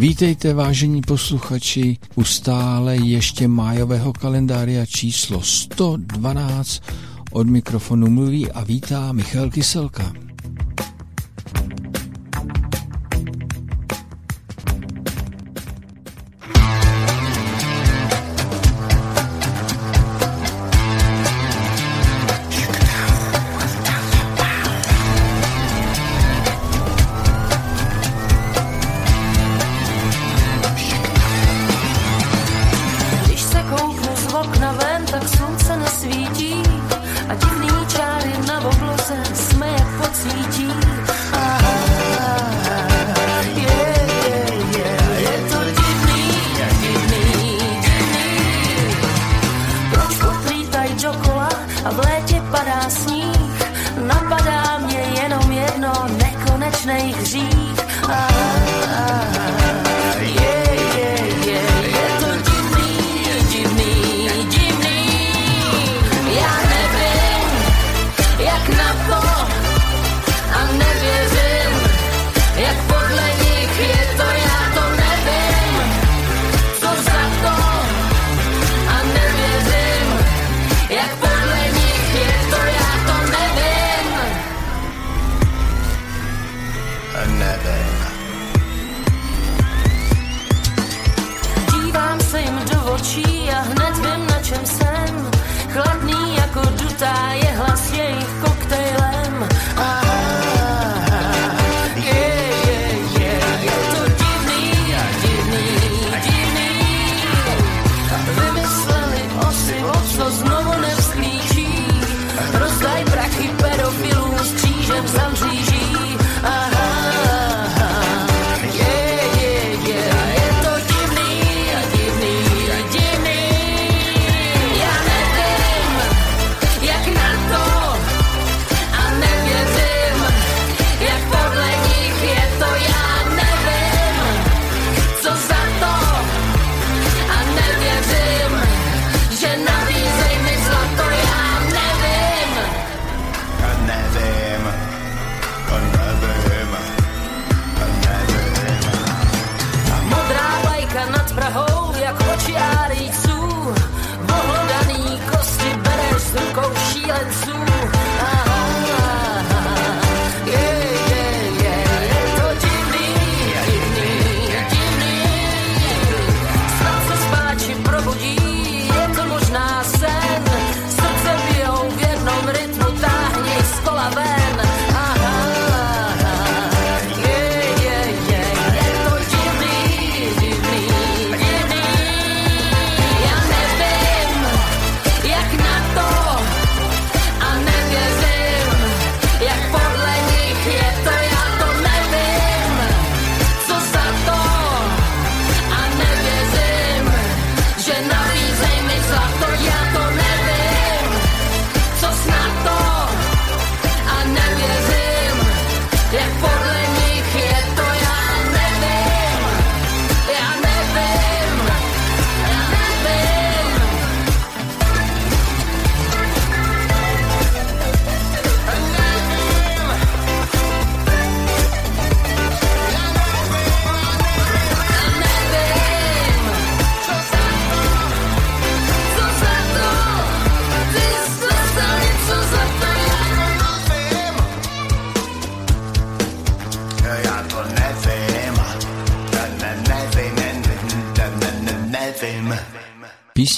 Vítejte, vážení posluchači, u stále ještě májového kalendária číslo 112. Od mikrofonu mluví a vítá Michal Kyselka.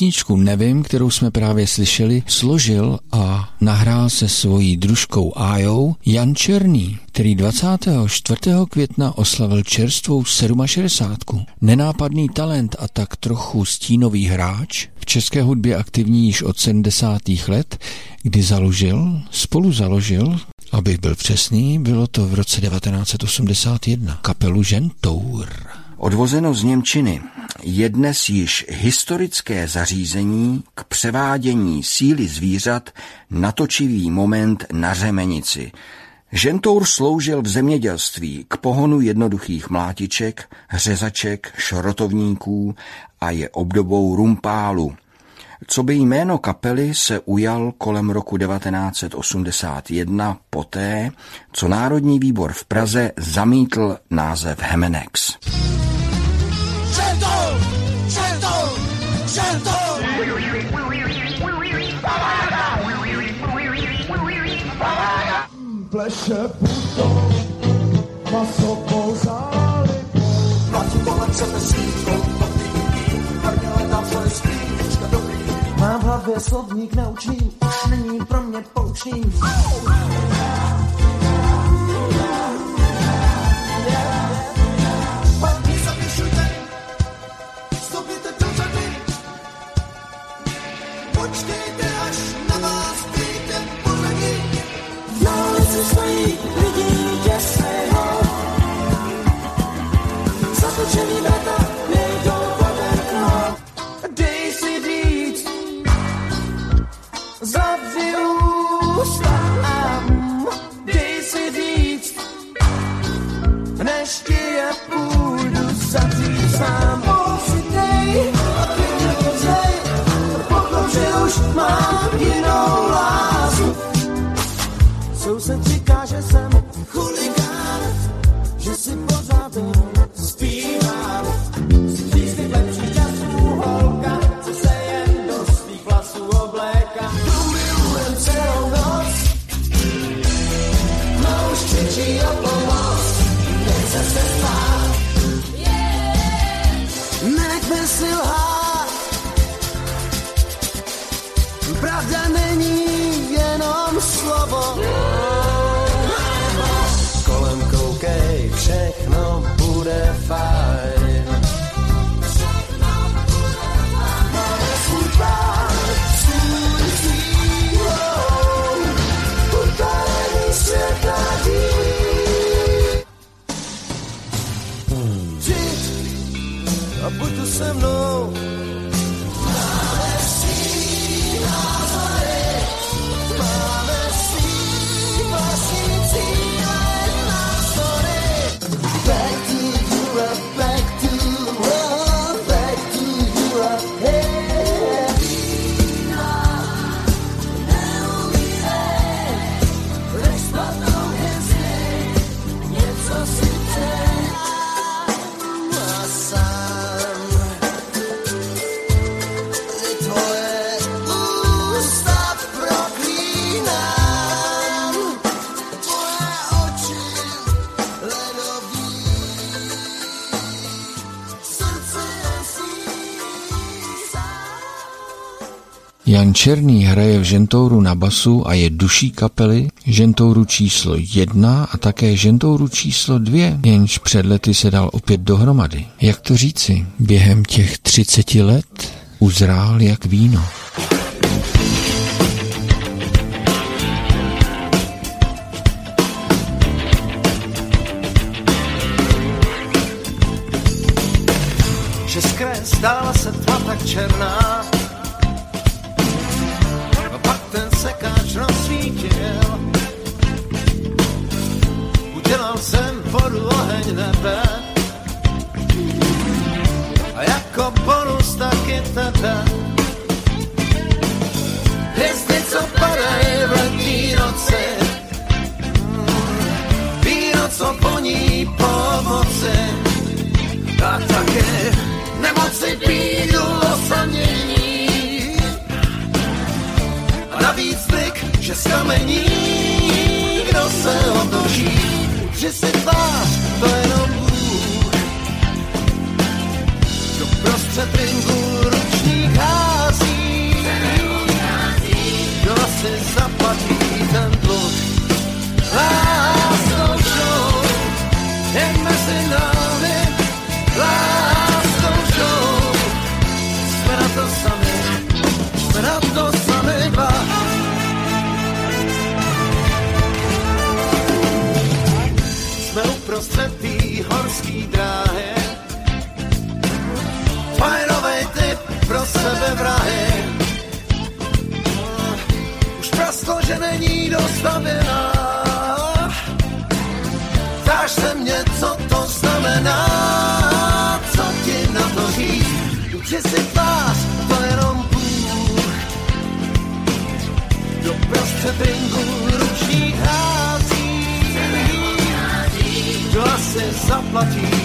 Písničku Nevím, kterou jsme právě slyšeli, složil a nahrál se svojí družkou Ájou Jan Černý, který 24. května oslavil čerstvou 67. Nenápadný talent a tak trochu stínový hráč, v české hudbě aktivní již od 70. let, kdy založil, spolu založil Abych byl přesný, bylo to v roce 1981 kapelu Žentour. Odvozeno z Němčiny je dnes již historické zařízení k převádění síly zvířat na točivý moment na řemenici. Žentour sloužil v zemědělství k pohonu jednoduchých mlátiček, řezaček, šrotovníků a je obdobou rumpálu. Co by jméno kapely se ujal kolem roku 1981 poté, co Národní výbor v Praze zamítl název Hemenex. Pleše puto, maso pozáli. Platí kolem sebe svítko, Hrdě tam svoje sklíčka dobrý. Mám v hlavě slovník naučný, už není pro mě poučný. Thank you. I'm no Jan Černý hraje v žentouru na basu a je duší kapely, žentouru číslo jedna a také žentouru číslo dvě, jenž před lety se dal opět dohromady. Jak to říci, během těch třiceti let uzrál jak víno. Že stála se tma tak černá, jsem vodu, oheň, nebe. A jako bonus taky tebe. Hvězdy, co padají v letní noci. Víno, co voní pomoci. A také nemoci pídu osamění. Zvyk, že skamení, kdo se otočí že si tvář, to jenom Bůh. Do prostřed ringu Do prostřed ringu ručních hází. Kdo asi zaplatí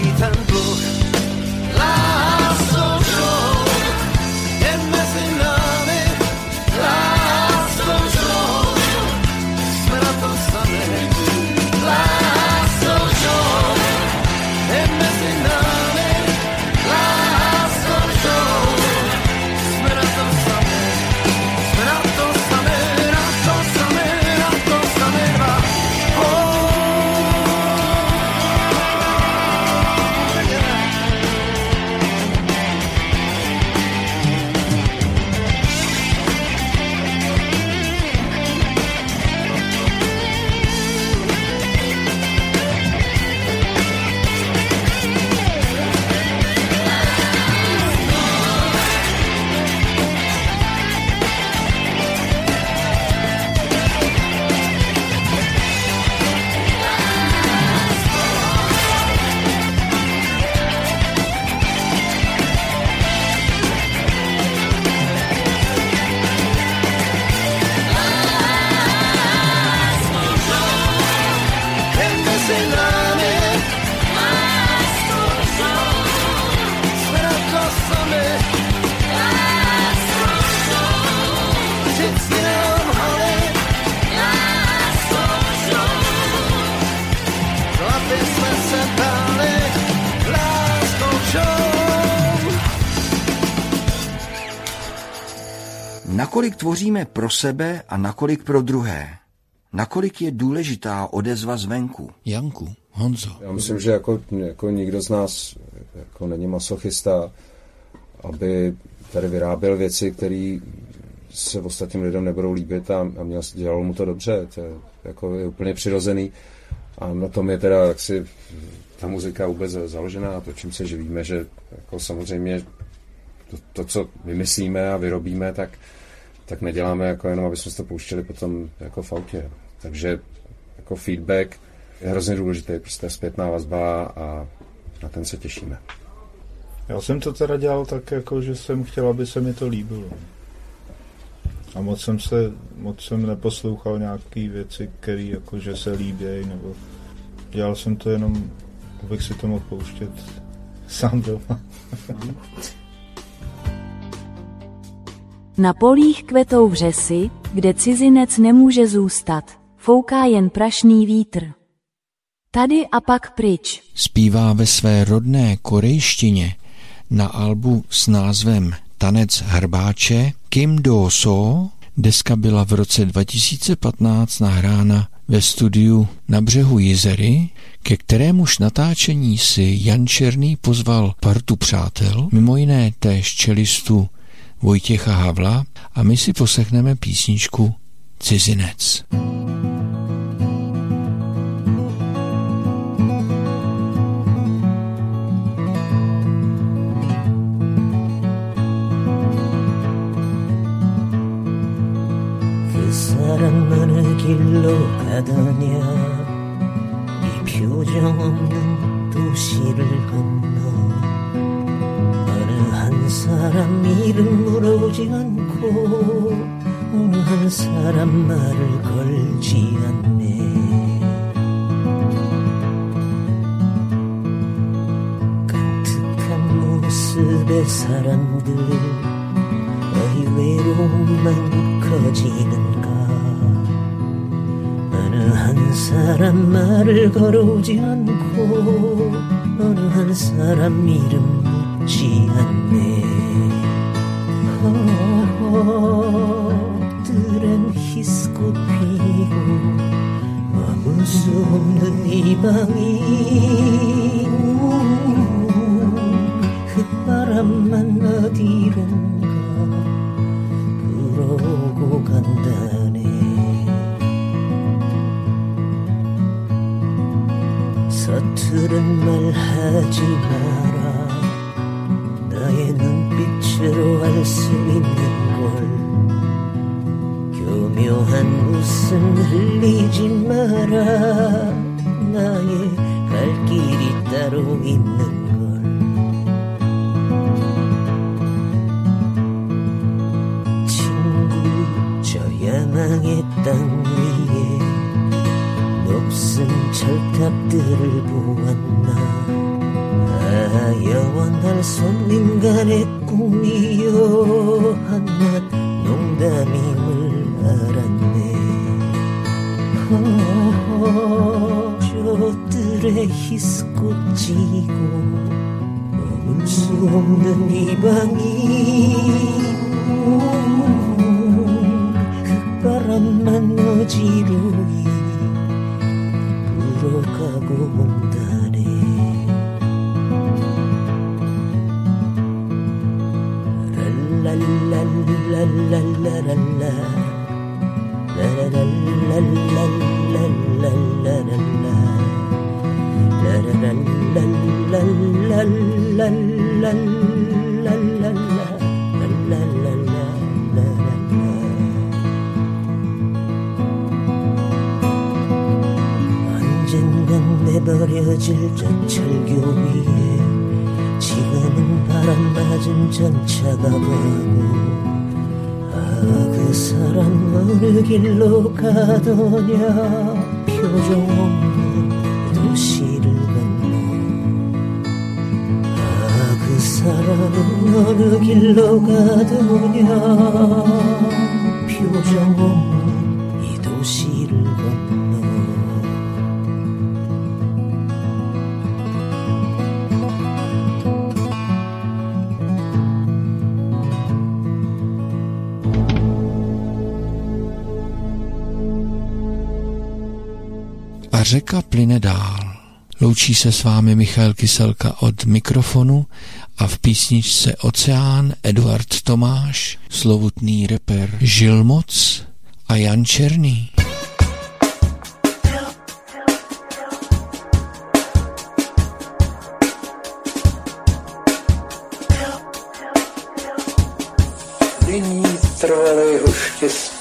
Nakolik tvoříme pro sebe a nakolik pro druhé? Nakolik je důležitá odezva zvenku? Janku, Honzo. Já myslím, že jako, jako nikdo z nás jako není masochista, aby tady vyráběl věci, které se ostatním lidem nebudou líbit a, a měl, dělalo mu to dobře. To je, jako je úplně přirozený. A na tom je teda jaksi ta muzika vůbec založená a to, čím se živíme, že jako samozřejmě to, to, co vymyslíme a vyrobíme, tak, tak neděláme jako jenom, aby jsme to pouštěli potom jako v autě. Takže jako feedback je hrozně důležitý, prostě zpětná vazba a na ten se těšíme. Já jsem to teda dělal tak, jako, že jsem chtěl, aby se mi to líbilo. A moc jsem se, moc jsem neposlouchal nějaký věci, které jakože se líbějí, nebo dělal jsem to jenom, abych si to mohl pouštět sám doma. Na polích kvetou vřesy, kde cizinec nemůže zůstat, fouká jen prašný vítr. Tady a pak pryč. Zpívá ve své rodné korejštině na albu s názvem Tanec hrbáče Kim Do So. Deska byla v roce 2015 nahrána ve studiu na břehu Jizery, ke kterémuž natáčení si Jan Černý pozval partu přátel, mimo jiné též čelistu Vojtěcha Havla a my si poslechneme písničku Cizinec. 사람 어느 길로 가더냐 이 표정 없는 도시를 건너 어느 한 사람 이름 물어보지 않고 어느 한 사람 말을 걸지 않네. 깜특한 모습의 사람들 너희 외로움만 커지는가? 어느 한 사람 말을 걸어오지 않고 어느 한 사람 이름 묻지 않네. 헛들은 히스꽃 피고 머물 수 없는 이 방이 흙바람만 어디론가 불어오고 간다네. 서투른 말 하지 마라 나의 눈빛으로 알 수 있는 걸 교묘한 웃음 흘리지 마라. 나의 갈 길이 따로 있는 걸 친구 저 야망의 땅 위에 높은 철탑들을 보았나. 아 영원할 손님 간의 꿈이요 한낱 농담임을 알았네. 허, 저들의 히스꽃 지고 머물 수 없는 이 방이 흙바람만 어지러이 불어가고 언젠간 내버려질 저 철교 위에 지금은 바람 맞은 전차가 가고 아 그 사람 어느 길로 가더냐? 표정 없는 도시를 건너. 아 그 사람은 어느 길로 가더냐? 표정 없는 řeka plyne dál. Loučí se s vámi Michal Kyselka od mikrofonu a v písničce Oceán Eduard Tomáš, slovutný reper Žilmoc a Jan Černý. Není trvalého štěstí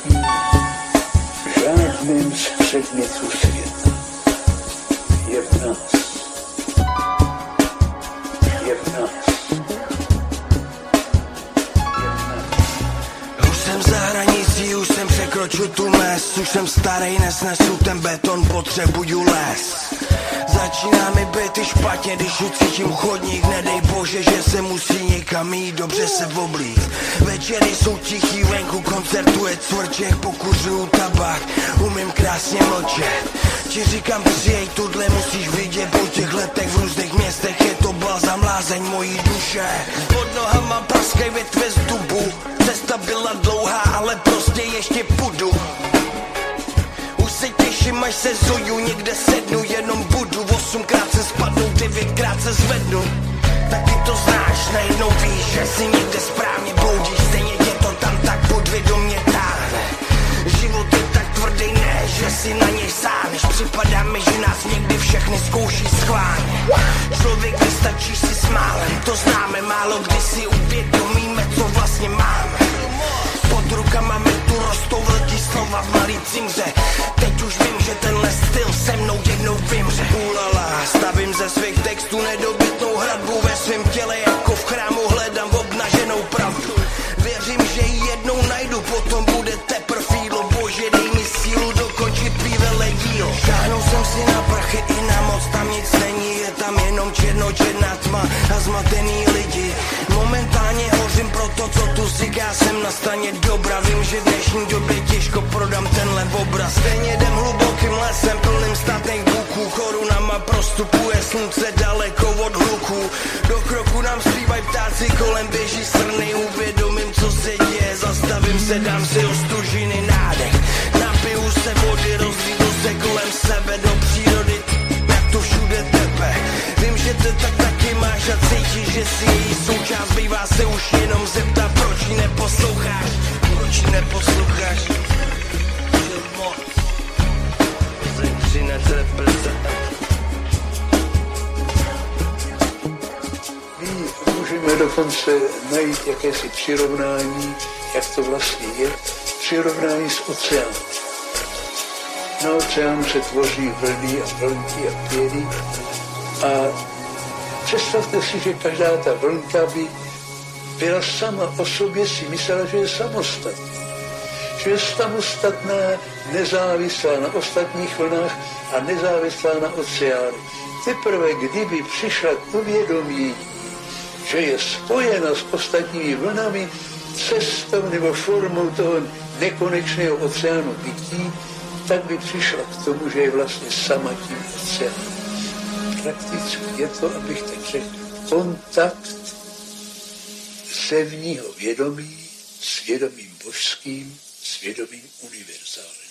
Už jsem starý, nesnesu ten beton, potřebuju les. Začíná mi být i špatně, když ucítím chodník. Nedej bože, že se musí někam jít, dobře se oblít Večery jsou tichý, venku koncertuje cvrček Pokuřuju tabák, umím krásně mlčet Ti říkám přijej, tohle musíš vidět. Po těch letech v různých městech je to balzam lázeň mojí duše. Pod nohama praskej větve z dubu. Cesta byla dlouhá, ale prostě ještě půjdu. Už se těším, až se zoju, někde sednu, jenom budu. Osmkrát se spadnu, devětkrát se zvednu. Taky to znáš, najednou víš, že si někde správně bloudíš. Stejně tě to tam tak podvědomě že si na něj sáhneš Připadá mi, že nás někdy všechny zkouší schválně. Člověk vystačí si smálem, to známe Málo kdy si uvědomíme, co vlastně máme. Pod rukama mi tu rostou velký slova v malý cimře. Teď už vím, že tenhle styl se mnou jednou vymře. Ulala, stavím ze svých textů nedobytnou hradbu Ve svém těle jako tam jenom černo, černá tma a zmatený lidi. Momentálně hořím pro to, co tu říká Jsem na straně dobra, vím, že v dnešní době těžko prodám tenhle obraz. Stejně jdem hlubokým lesem, plným statných buků. Korunama prostupuje slunce daleko od hluku. Do kroku nám zpívají ptáci, kolem běží srny. Uvědomím, co se děje, zastavím se, dám si ostužiny její součást Bývá se už jenom zeptat, proč ji neposloucháš? Proč ji neposloucháš? Přinese reprezent My můžeme dokonce najít jakési přirovnání, jak to vlastně je, přirovnání s oceánem. Na oceánu se tvoří vlny a vlnky a pěny a představte si, že každá ta vlnka by byla sama o sobě si myslela, že je samostatná. Že je samostatná, nezávislá na ostatních vlnách a nezávislá na oceánu. Teprve kdyby přišla k uvědomění, že je spojena s ostatními vlnami cestou nebo formou toho nekonečného oceánu bytí, tak by přišla k tomu, že je vlastně sama tím oceánem. Prakticky je to, abych tak řekl, kontakt zevního vědomí s vědomím božským, s vědomím univerzálním.